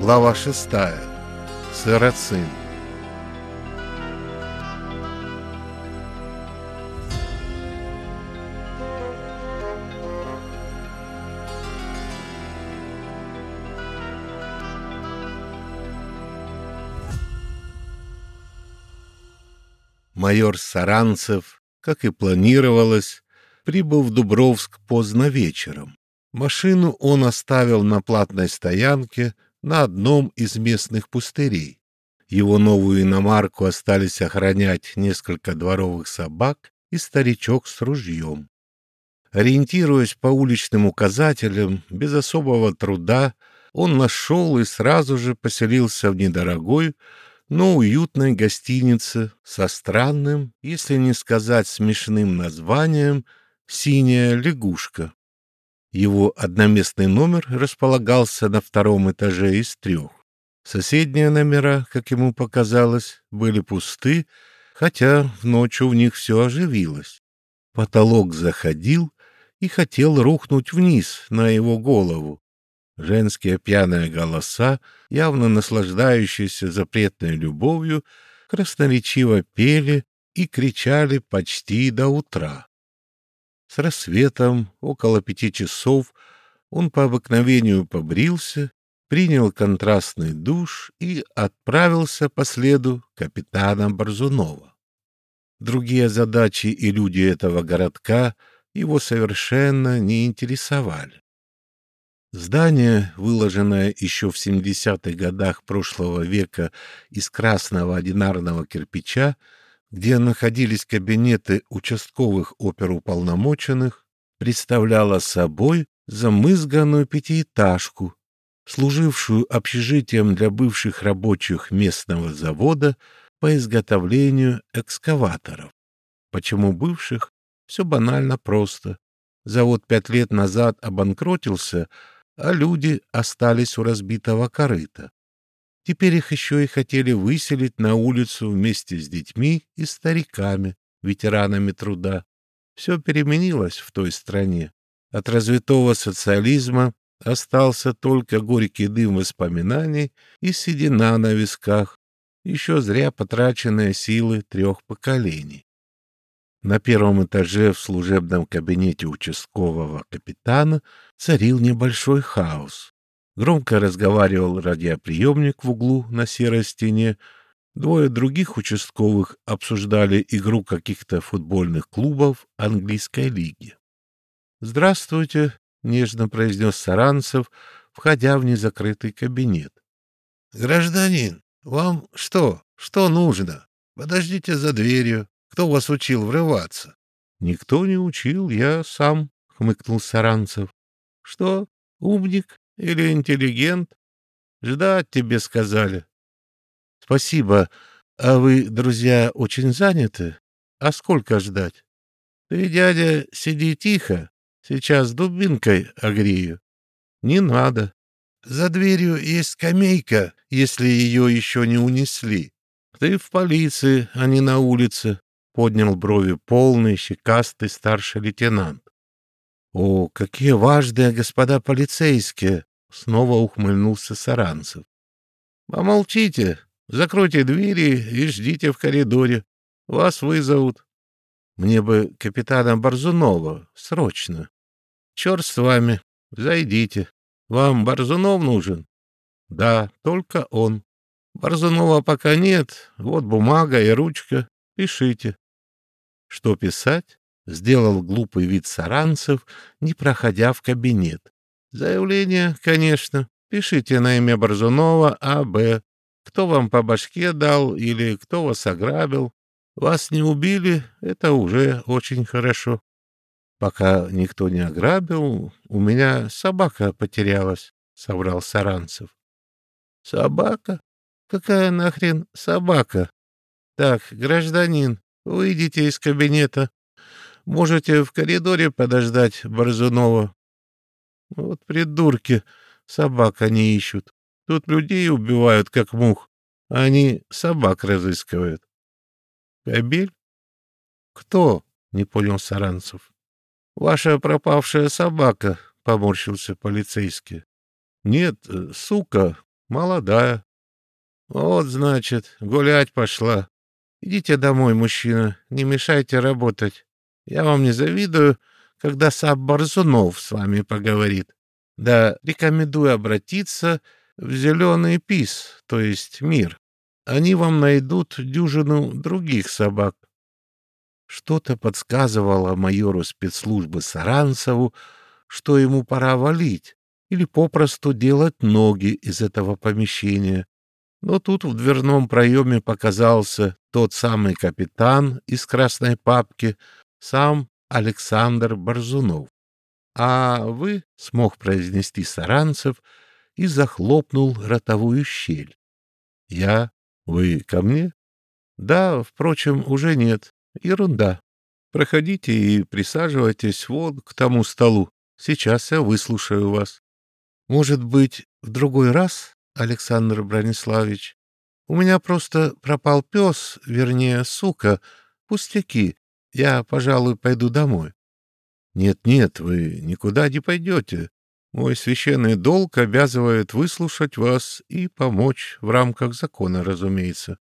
Глава шестая. Сарацин. Майор Саранцев, как и планировалось, прибыл в Дубровск поздно вечером. Машину он оставил на платной стоянке на одном из местных пустырей. Его новую иномарку остались охранять несколько дворовых собак и старичок с ружьем. Ориентируясь по уличным указателям, без особого труда, он нашел и сразу же поселился в недорогой, но уютной гостинице со странным, если не сказать смешным названием «Синяя лягушка». Его одноместный номер располагался на втором этаже из трех. Соседние номера, как ему показалось, были пусты, хотя в ночью в них все оживилось. Потолок заходил и хотел рухнуть вниз на его голову. Женские пьяные голоса, явно наслаждающиеся запретной любовью, красноречиво пели и кричали почти до утра. С рассветом, около пяти часов, он по обыкновению побрился, принял контрастный душ и отправился по следу капитана Борзунова. Другие задачи и люди этого городка его совершенно не интересовали. Здание, выложенное еще в 70-х годах прошлого века из красного одинарного кирпича, где находились кабинеты участковых оперуполномоченных, представляла собой замызганную пятиэтажку, служившую общежитием для бывших рабочих местного завода по изготовлению экскаваторов. Почему бывших? Все банально просто. Завод пять лет назад обанкротился, а люди остались у разбитого корыта. Теперь их еще и хотели выселить на улицу вместе с детьми и стариками, ветеранами труда. Все переменилось в той стране. От развитого социализма остался только горький дым воспоминаний и седина на висках, еще зря потраченные силы трех поколений. На первом этаже в служебном кабинете участкового капитана царил небольшой хаос. Громко разговаривал радиоприемник в углу на серой стене. Двое других участковых обсуждали игру каких-то футбольных клубов английской лиги. «Здравствуйте», — нежно произнес Саранцев, входя в незакрытый кабинет. «Гражданин, вам что? Что нужно? Подождите за дверью. Кто вас учил врываться?» «Никто не учил, я сам», — хмыкнул Саранцев. «Что, умник?» Или интеллигент? Ждать тебе сказали. Спасибо. А вы, друзья, очень заняты? А сколько ждать? Ты, дядя, сиди тихо. Сейчас дубинкой огрею. Не надо. За дверью есть скамейка, если ее еще не унесли. Ты в полиции, а не на улице, — поднял брови полный, щекастый старший лейтенант. «О, какие важные господа полицейские!» — снова ухмыльнулся Саранцев. «Помолчите, закройте двери и ждите в коридоре. Вас вызовут. Мне бы капитана Борзунова, срочно. Черт с вами, зайдите. Вам Борзунов нужен?» «Да, только он. Борзунова пока нет, вот бумага и ручка. Пишите». «Что писать?» Сделал глупый вид Саранцев, не проходя в кабинет. Заявление, конечно. Пишите на имя Борзунова А.Б. Кто вам по башке дал или кто вас ограбил. Вас не убили, это уже очень хорошо. Пока никто не ограбил, у меня собака потерялась, — соврал Саранцев. Собака? Какая нахрен собака? Так, гражданин, выйдите из кабинета. Можете в коридоре подождать Борзунова. Вот придурки, собак они ищут. Тут людей убивают, как мух, а они собак разыскивают. Кабель? Кто? Не понял Саранцев. Ваша пропавшая собака, поморщился полицейский. Нет, э, сука, молодая. Вот, значит, гулять пошла. Идите домой, мужчина, не мешайте работать. Я вам не завидую, когда сам Борзунов с вами поговорит. Да рекомендую обратиться в зеленый пис, то есть мир. Они вам найдут дюжину других собак. Что-то подсказывало майору спецслужбы Саранцеву, что ему пора валить или попросту делать ноги из этого помещения. Но тут в дверном проеме показался тот самый капитан из красной папки, сам Александр Борзунов. «А вы?» — смог произнести Саранцев и захлопнул ротовую щель. «Я? Вы ко мне?» «Да, впрочем, уже нет. Ерунда. Проходите и присаживайтесь вот к тому столу. Сейчас я выслушаю вас. Может быть, в другой раз, Александр Брониславович? У меня просто пропал пес, вернее, сука. Пустяки. Я, пожалуй, пойду домой. Нет-нет, вы никуда не пойдете. Мой священный долг обязывает выслушать вас и помочь в рамках закона, разумеется.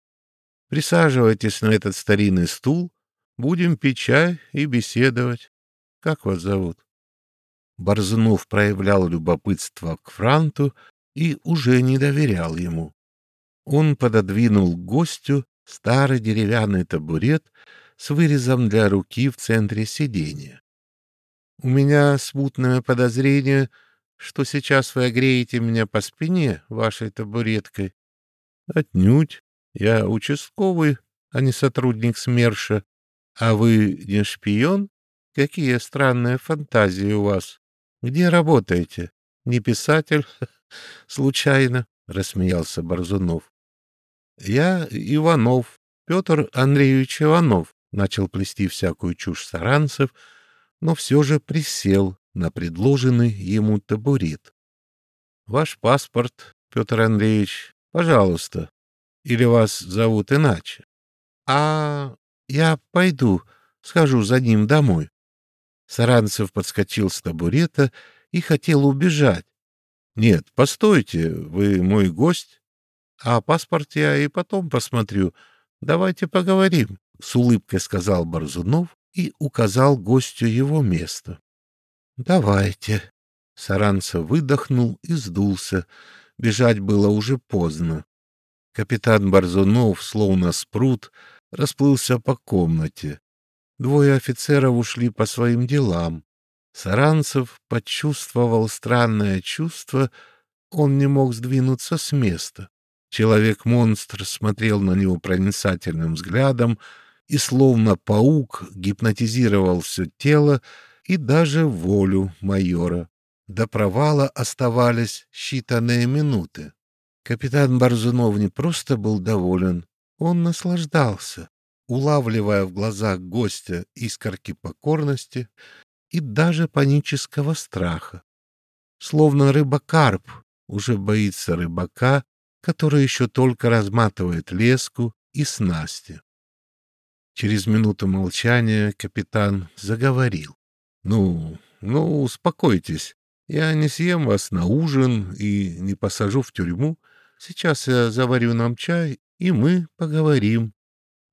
Присаживайтесь на этот старинный стул, будем пить чай и беседовать. Как вас зовут? Борзнов проявлял любопытство к Франту и уже не доверял ему. Он пододвинул гостю старый деревянный табурет с вырезом для руки в центре сиденья. — У меня смутное подозрение, что сейчас вы огреете меня по спине вашей табуреткой. — Отнюдь. Я участковый, а не сотрудник СМЕРШа. А вы не шпион? Какие странные фантазии у вас. Где работаете? Не писатель? Случайно, — рассмеялся Борзунов. Я Иванов, Петр Андреевич Иванов, — начал плести всякую чушь саранцев, но все же присел на предложенный ему табурет. Ваш паспорт, Петр Андреевич, пожалуйста. Или вас зовут иначе? А я пойду, схожу за ним домой. Саранцев подскочил с табурета и хотел убежать. — Нет, постойте, вы мой гость. А паспорт я и потом посмотрю. Давайте поговорим, — с улыбкой сказал Борзунов и указал гостю его место. — Давайте. Саранцев выдохнул и сдулся. Бежать было уже поздно. Капитан Борзунов, словно спрут, расплылся по комнате. Двое офицеров ушли по своим делам. Саранцев почувствовал странное чувство, он не мог сдвинуться с места. Человек-монстр смотрел на него проницательным взглядом и, словно паук, гипнотизировал все тело и даже волю майора. До провала оставались считанные минуты. Капитан Борзунов не просто был доволен, он наслаждался улавливая в глазах гостя искорки покорности и даже панического страха. Словно рыба-карп уже боится рыбака, который еще только разматывает леску и снасти. Через минуту молчания капитан заговорил. — Ну, ну, успокойтесь. Я не съем вас на ужин и не посажу в тюрьму. Сейчас я заварю нам чай, и мы поговорим.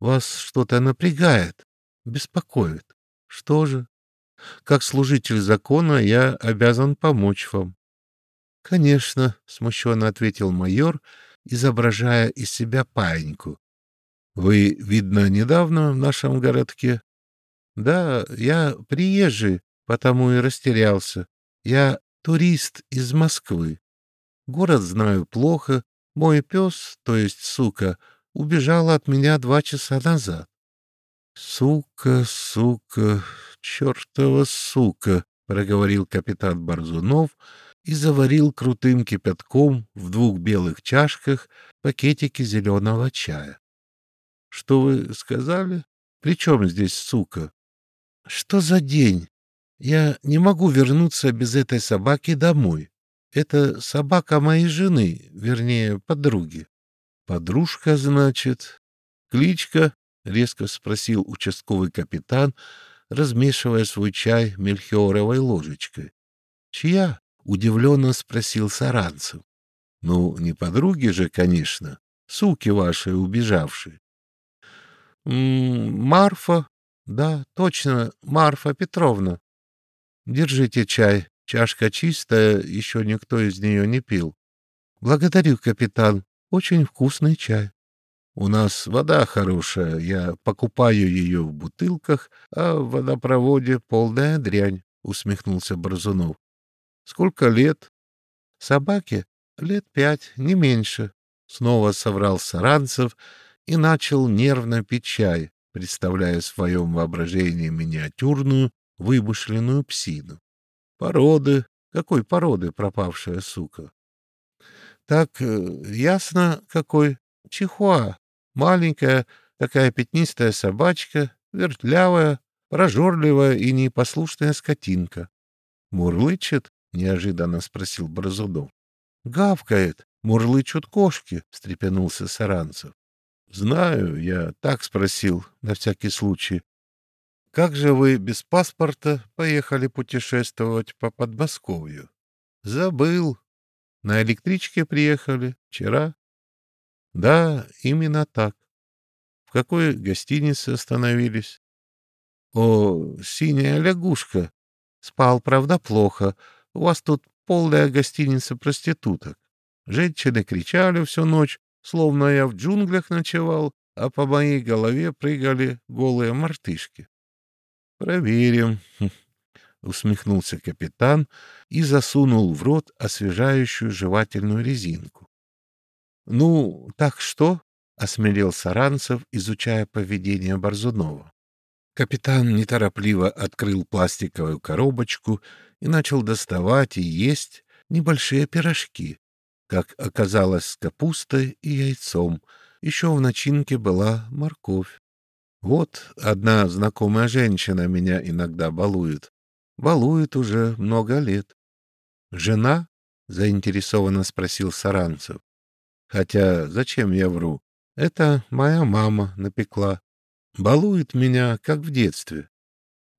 Вас что-то напрягает, беспокоит. Что же? Как служитель закона я обязан помочь вам. — Конечно, — смущенно ответил майор, изображая из себя паиньку. — Вы, видно, недавно в нашем городке? — Да, я приезжий, потому и растерялся. Я турист из Москвы. Город знаю плохо. Мой пес, то есть сука, — убежала от меня два часа назад. — Сука, сука, чертова сука! — проговорил капитан Борзунов и заварил крутым кипятком в двух белых чашках пакетики зеленого чая. — Что вы сказали? При чем здесь сука? — Что за день? Я не могу вернуться без этой собаки домой. Это собака моей жены, вернее, подруги. Подружка, значит? Кличка? — резко спросил участковый капитан, размешивая свой чай мельхиоровой ложечкой. — Чья? Удивленно спросил Саранцев. Ну, не подруги же, конечно, суки ваши убежавшие. Марфа, да, точно, Марфа Петровна. Держите чай, чашка чистая, еще никто из нее не пил. Благодарю, капитан, очень вкусный чай. У нас вода хорошая, я покупаю ее в бутылках, а в водопроводе полная дрянь, — усмехнулся Борзунов. — Сколько лет? — Собаке лет пять, не меньше, — снова соврал Саранцев и начал нервно пить чай, представляя в своем воображении миниатюрную, вымышленную псину. Породы? Какой породы пропавшая сука? Так, э, ясно, какой. Чихуа. Маленькая, такая пятнистая собачка, вертлявая, прожорливая и непослушная скотинка. Мурлычет? — неожиданно спросил Борзунов. — Гавкает, мурлычут кошки, — встрепенулся Саранцев. — Знаю, я так спросил, на всякий случай. — Как же вы без паспорта поехали путешествовать по Подмосковью? — Забыл. На электричке приехали вчера. — Да, именно так. В какой гостинице остановились? — О, синяя лягушка. Спал, правда, плохо. У вас тут полная гостиница проституток. Женщины кричали всю ночь, словно я в джунглях ночевал, а по моей голове прыгали голые мартышки. — Проверим, — усмехнулся капитан и засунул в рот освежающую жевательную резинку. — Ну, так что? — осмелел Саранцев, изучая поведение Борзунова. Капитан неторопливо открыл пластиковую коробочку и начал доставать и есть небольшие пирожки, как оказалось, с капустой и яйцом. Еще в начинке была морковь. Вот одна знакомая женщина меня иногда балует. Балует уже много лет. «Жена?» — заинтересованно спросил Саранцев. «Хотя зачем я вру? Это моя мама напекла. Балует меня, как в детстве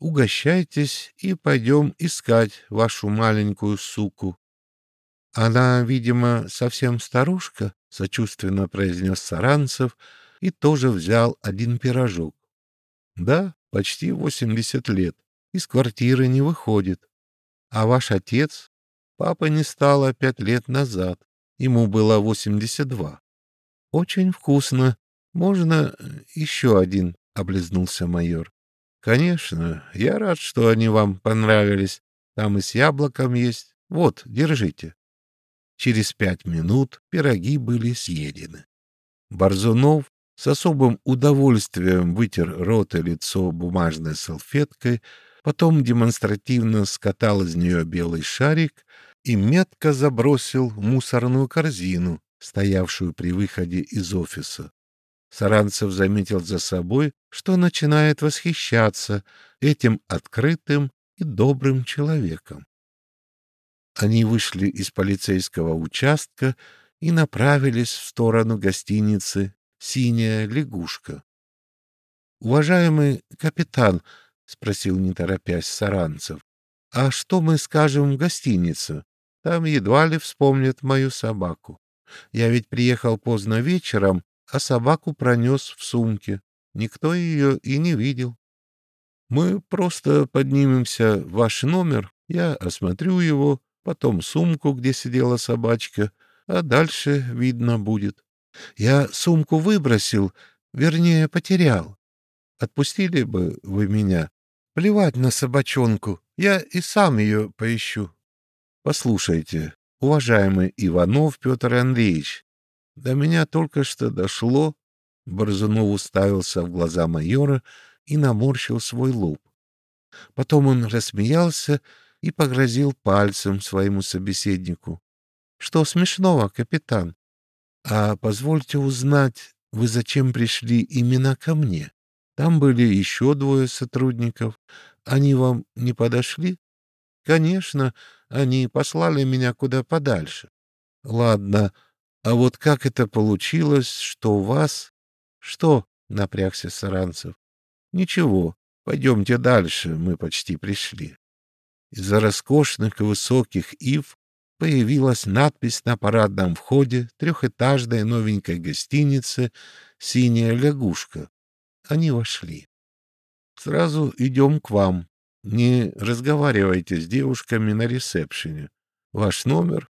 угощайтесь и пойдем искать вашу маленькую суку. — Она, видимо, совсем старушка, — сочувственно произнес Саранцев и тоже взял один пирожок. — Да, почти восемьдесят лет, из квартиры не выходит. А ваш отец? Папа не стало пять лет назад, ему было восемьдесят два. — Очень вкусно. Можно еще один? — облизнулся майор. Конечно, я рад, что они вам понравились. Там и с яблоком есть. Вот, держите. Через пять минут пироги были съедены. Борзунов с особым удовольствием вытер рот и лицо бумажной салфеткой, потом демонстративно скатал из нее белый шарик и метко забросил в мусорную корзину, стоявшую при выходе из офиса. Саранцев заметил за собой, что начинает восхищаться этим открытым и добрым человеком. Они вышли из полицейского участка и направились в сторону гостиницы «Синяя лягушка». «Уважаемый капитан», — спросил не торопясь Саранцев, — «а что мы скажем в гостинице? Там едва ли вспомнят мою собаку. Я ведь приехал поздно вечером, а собаку пронес в сумке. Никто ее и не видел. Мы просто поднимемся в ваш номер, я осмотрю его, потом сумку, где сидела собачка, а дальше видно будет. Я сумку выбросил, вернее, потерял. Отпустили бы вы меня? Плевать на собачонку, я и сам ее поищу. Послушайте, уважаемый Иванов Петр Андреевич, до меня только что дошло. Борзунов уставился в глаза майора и наморщил свой лоб. Потом он рассмеялся и погрозил пальцем своему собеседнику. — Что смешного, капитан? — А позвольте узнать, вы зачем пришли именно ко мне? Там были еще двое сотрудников. Они вам не подошли? — Конечно, они послали меня куда подальше. — Ладно, а вот как это получилось, что у вас... Что? — напрягся Саранцев. Ничего, пойдемте дальше, мы почти пришли. Из-за роскошных и высоких ив появилась надпись на парадном входе трехэтажной новенькой гостиницы «Синяя лягушка». Они вошли. «Сразу идем к вам. Не разговаривайте с девушками на ресепшене. Ваш номер?»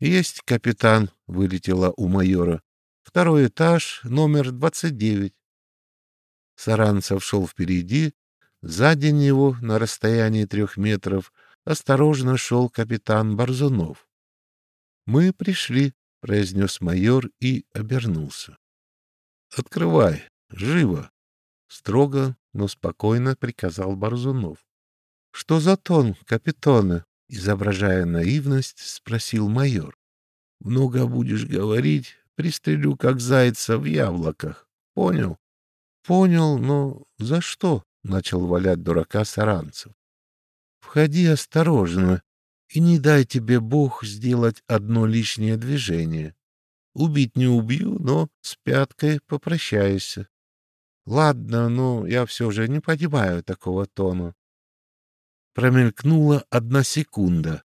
«Есть, капитан», — вылетела у майора. «Второй этаж, номер двадцать девять». Саранцев шел впереди, сзади него, на расстоянии трех метров, осторожно шел капитан Борзунов. «Мы пришли», — произнес майор и обернулся. «Открывай, живо!» — строго, но спокойно приказал Борзунов. «Что за тон, капитаны?» — изображая наивность, спросил майор. «Много будешь говорить, пристрелю, как зайца в яблоках. Понял?» «Понял, но за что?» — начал валять дурака Саранцев. Входи осторожно, и не дай тебе Бог сделать одно лишнее движение. Убить не убью, но с пяткой попрощайся. Ладно, но я все же не понимаю такого тона. Промелькнула одна секунда.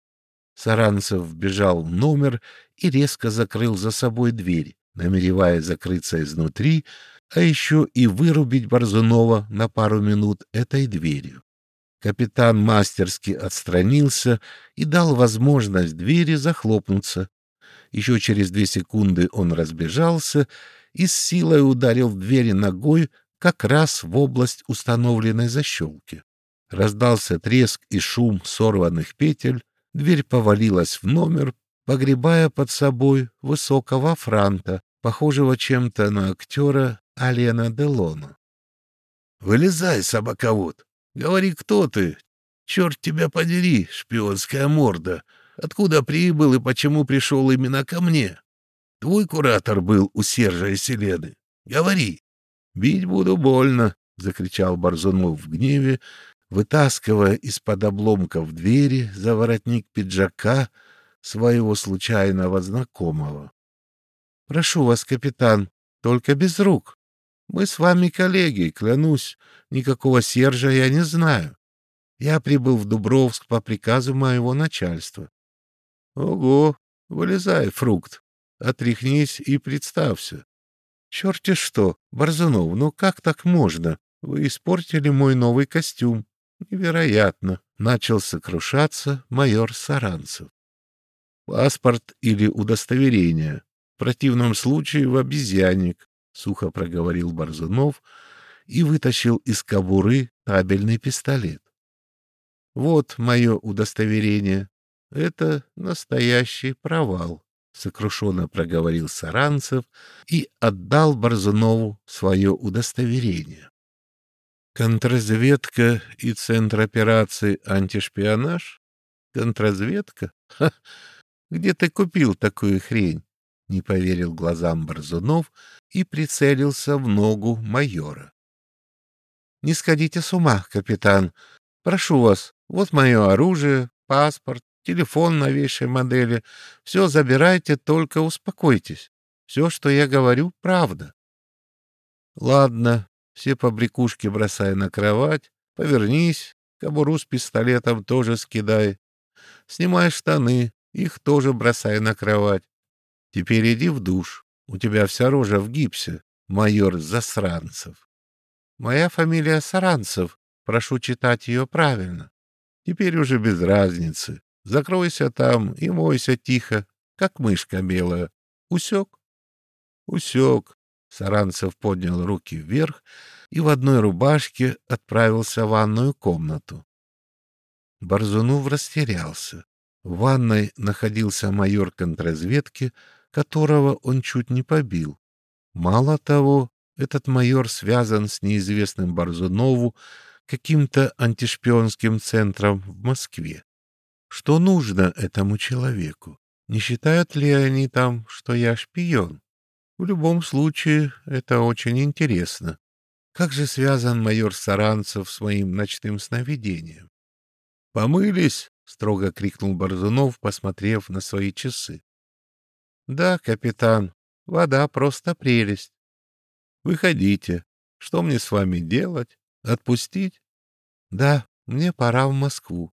Саранцев бежал в номер и резко закрыл за собой дверь, намереваясь закрыться изнутри, а еще и вырубить Борзунова на пару минут этой дверью. Капитан мастерски отстранился и дал возможность двери захлопнуться. Еще через две секунды он разбежался и с силой ударил в двери ногой как раз в область установленной защелки. Раздался треск и шум сорванных петель, дверь повалилась в номер, погребая под собой высокого франта, похожего чем-то на актера Алена Делона. «Вылезай, собаковод!» Говори, кто ты? Черт тебя подери, шпионская морда. Откуда прибыл и почему пришел именно ко мне? Твой куратор был у Сержа и Селены. Говори. Бить буду больно, — закричал Борзунов в гневе, вытаскивая из-под обломков двери за воротник пиджака своего случайного знакомого. — Прошу вас, капитан, только без рук. Мы с вами коллеги, клянусь, никакого Сержа я не знаю. Я прибыл в Дубровск по приказу моего начальства. Ого, вылезай, фрукт, отряхнись и представься. Черти что, Борзунов, ну как так можно? Вы испортили мой новый костюм. Невероятно, начал сокрушаться майор Саранцев. Паспорт или удостоверение. В противном случае в обезьянник. — сухо проговорил Борзунов и вытащил из кобуры табельный пистолет. «Вот мое удостоверение. Это настоящий провал», — сокрушенно проговорил Саранцев и отдал Борзунову свое удостоверение. «Контрразведка и Центр операций антишпионаж? Контрразведка? Ха! Где ты купил такую хрень?» не поверил глазам Борзунов и прицелился в ногу майора. — Не сходите с ума, капитан. Прошу вас, вот мое оружие, паспорт, телефон новейшей модели. Все забирайте, только успокойтесь. Все, что я говорю, правда. — Ладно, все побрякушки бросай на кровать, повернись, кобуру с пистолетом тоже скидай. Снимай штаны, их тоже бросай на кровать. Теперь иди в душ. У тебя вся рожа в гипсе, майор Засранцев. Моя фамилия Саранцев. Прошу читать ее правильно. Теперь уже без разницы. Закройся там и мойся тихо, как мышка белая. Усек? Усек. Саранцев поднял руки вверх и в одной рубашке отправился в ванную комнату. Борзунов растерялся. В ванной находился майор контрразведки которого он чуть не побил. Мало того, этот майор связан с неизвестным Борзунову каким-то антишпионским центром в Москве. Что нужно этому человеку? Не считают ли они там, что я шпион? В любом случае, это очень интересно. Как же связан майор Саранцев с моим ночным сновидением? «Помылись!» — строго крикнул Борзунов, посмотрев на свои часы. Да, капитан, вода просто прелесть. Выходите. Что мне с вами делать? Отпустить? Да, мне пора в Москву.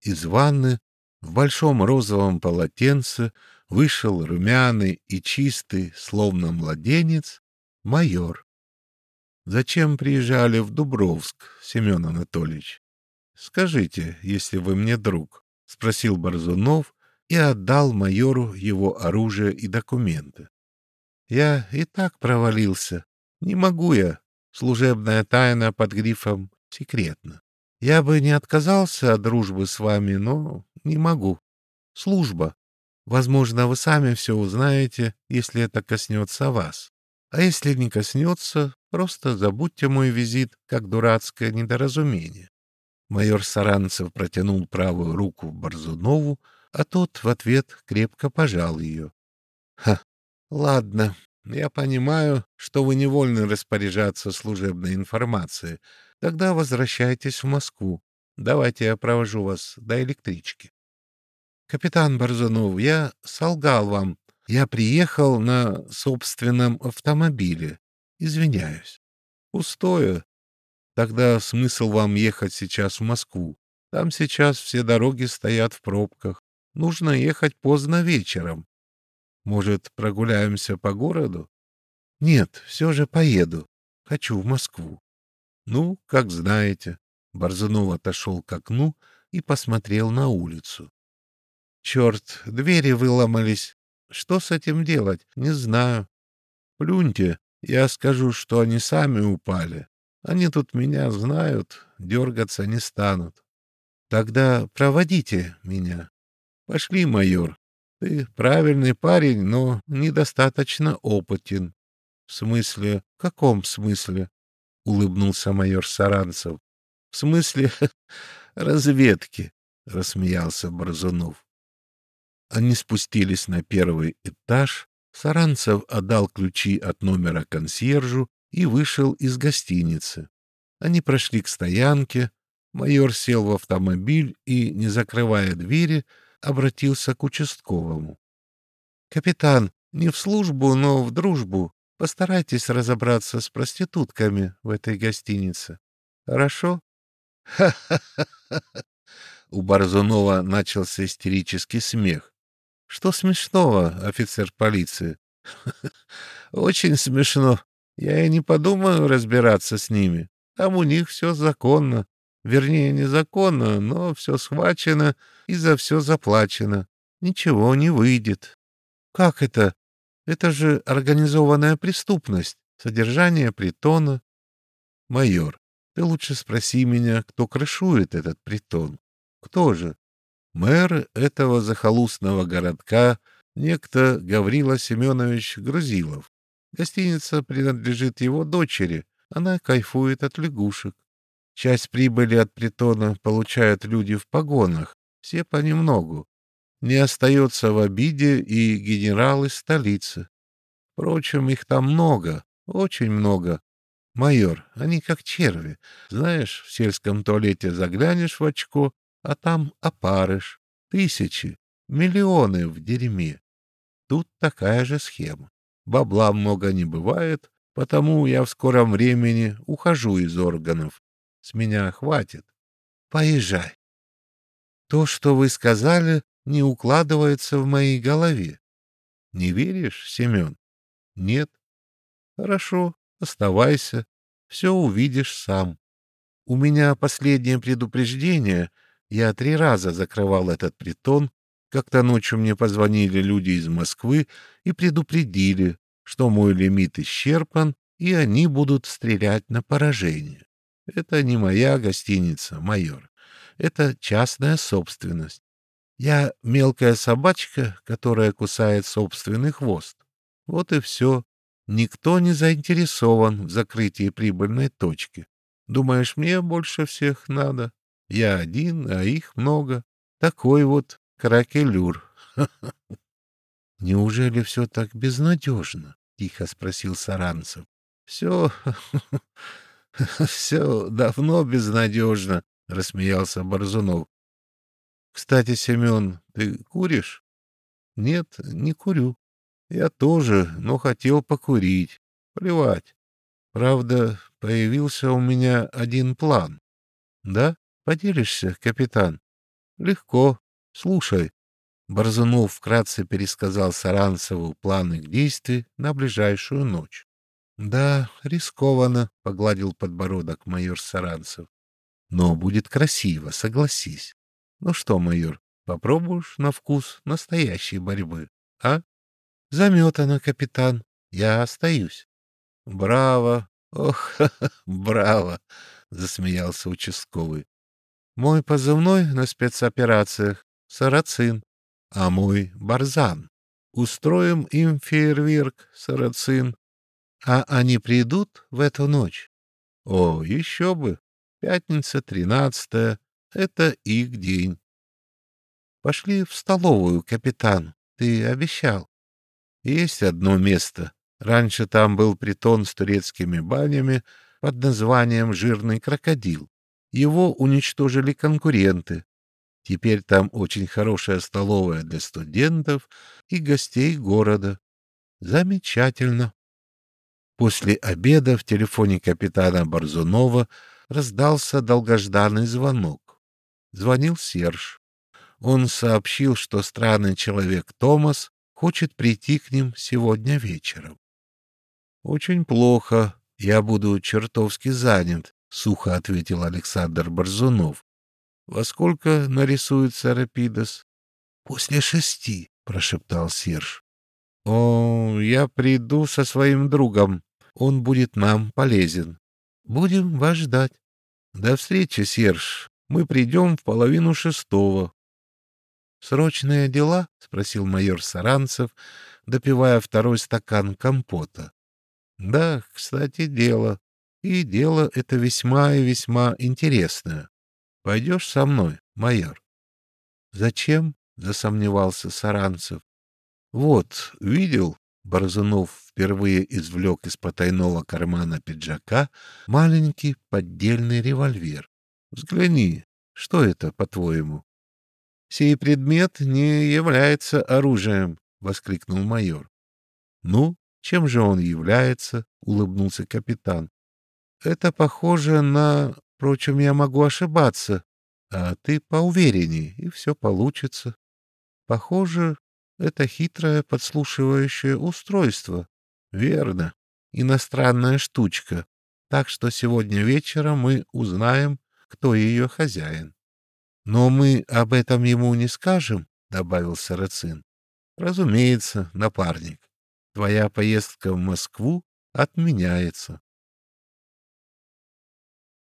из ванны в большом розовом полотенце вышел румяный и чистый, словно младенец, майор. Зачем приезжали в Дубровск, Семен Анатольевич? Скажите, если вы мне друг, — спросил Борзунов и отдал майору его оружие и документы. Я и так провалился. Не могу я. Служебная тайна под грифом «секретно». Я бы не отказался от дружбы с вами, но не могу. Служба. Возможно, вы сами все узнаете, если это коснется вас. А если не коснется, просто забудьте мой визит, как дурацкое недоразумение. Майор Саранцев протянул правую руку Борзунову, а тот в ответ крепко пожал ее. — Ха, ладно, я понимаю, что вы невольны распоряжаться служебной информацией. Тогда возвращайтесь в Москву. Давайте я провожу вас до электрички. Капитан Борзунов, я солгал вам. Я приехал на собственном автомобиле. Извиняюсь. Пустое. Тогда смысл вам ехать сейчас в Москву. Там сейчас все дороги стоят в пробках. Нужно ехать поздно вечером. Может, прогуляемся по городу? Нет, все же поеду. Хочу в Москву. Ну, как знаете. Борзунов отошел к окну и посмотрел на улицу. Черт, двери выломались. Что с этим делать? Не знаю. Плюньте, я скажу, что они сами упали. Они тут меня знают, дергаться не станут. Тогда проводите меня. Пошли, майор. Ты правильный парень, но недостаточно опытен. В смысле? В каком смысле? Улыбнулся майор Саранцев. В смысле разведки, рассмеялся Борзунов. Они спустились на первый этаж, Саранцев отдал ключи от номера консьержу и вышел из гостиницы. Они прошли к стоянке, майор сел в автомобиль и, не закрывая двери, обратился к участковому. — Капитан, не в службу, но в дружбу. Постарайтесь разобраться с проститутками в этой гостинице. Хорошо? Ха-ха-ха! У Борзунова начался истерический смех. Что смешного, офицер полиции? Очень смешно. Я и не подумаю разбираться с ними. Там у них все законно. Вернее, незаконно, но все схвачено и за все заплачено. Ничего не выйдет. Как это? Это же организованная преступность. Содержание притона. Майор, ты лучше спроси меня, кто крышует этот притон. Кто же? Мэр этого захолустного городка некто Гаврила Семенович Грузилов. Гостиница принадлежит его дочери, она кайфует от лягушек. Часть прибыли от притона получают люди в погонах, все понемногу. Не остается в обиде и генералы столицы. Впрочем, их там много, очень много. Майор, они как черви. Знаешь, в сельском туалете заглянешь в очко, а там опарыш. Тысячи, миллионы в дерьме. Тут такая же схема. Бабла много не бывает, потому я в скором времени ухожу из органов. С меня хватит. Поезжай. То, что вы сказали, не укладывается в моей голове. Не веришь, Семен? Нет? Хорошо, оставайся. Все увидишь сам. У меня последнее предупреждение — я три раза закрывал этот притон. Как-то ночью мне позвонили люди из Москвы и предупредили, что мой лимит исчерпан, и они будут стрелять на поражение. Это не моя гостиница, майор. Это частная собственность. Я мелкая собачка, которая кусает собственный хвост. Вот и все. Никто не заинтересован в закрытии прибыльной точки. Думаешь, мне больше всех надо? Я один, а их много. Такой вот кракелюр. — Неужели все так безнадежно? — тихо спросил Саранцев. — Все... все давно безнадежно, — рассмеялся Борзунов. — Кстати, Семен, ты куришь? — Нет, не курю. Я тоже, но хотел покурить. Плевать. Правда, появился у меня один план. Да? Поделишься, капитан? Легко. Слушай. Борзунов вкратце пересказал Саранцеву планы к действию на ближайшую ночь. — Да, рискованно, — погладил подбородок майор Саранцев. — Но будет красиво, согласись. Ну что, майор, попробуешь на вкус настоящей борьбы, а? — Заметано, капитан. Я остаюсь. — Браво! Ох, браво! — засмеялся участковый. — Мой позывной на спецоперациях — Сарацин, а мой — Барзан. Устроим им фейерверк, Сарацин. А они придут в эту ночь? О, еще бы! Пятница, тринадцатая — это их день. Пошли в столовую, капитан. Ты обещал. Есть одно место. Раньше там был притон с турецкими банями под названием «Жирный крокодил». Его уничтожили конкуренты. Теперь там очень хорошая столовая для студентов и гостей города. Замечательно. После обеда в телефоне капитана Борзунова раздался долгожданный звонок. Звонил Серж. Он сообщил, что странный человек Томас хочет прийти к ним сегодня вечером. «Очень плохо. Я буду чертовски занят», — сухо ответил Александр Борзунов. «Во сколько нарисуется Рапидос?» «После шести», — прошептал Серж. «О, я приду со своим другом. Он будет нам полезен. Будем вас ждать. До встречи, Серж. Мы придем в половину шестого. «Срочные дела?» — спросил майор Саранцев, допивая второй стакан компота. «Да, кстати, дело. И дело это весьма и весьма интересное. Пойдешь со мной, майор?» «Зачем?» — засомневался Саранцев. «Вот, видел, Борзунов впервые извлек из потайного кармана пиджака маленький поддельный револьвер. «Взгляни, что это, по-твоему?» «Сей предмет не является оружием», — воскликнул майор. «Ну, чем же он является?» — улыбнулся капитан. «Это похоже на... Впрочем, я могу ошибаться. А ты поувереннее, и все получится. Похоже, это хитрое подслушивающее устройство. Верно. Иностранная штучка. Так что сегодня вечером мы узнаем, кто ее хозяин. Но мы об этом ему не скажем, — добавил Сарацин. Разумеется, напарник. Твоя поездка в Москву отменяется.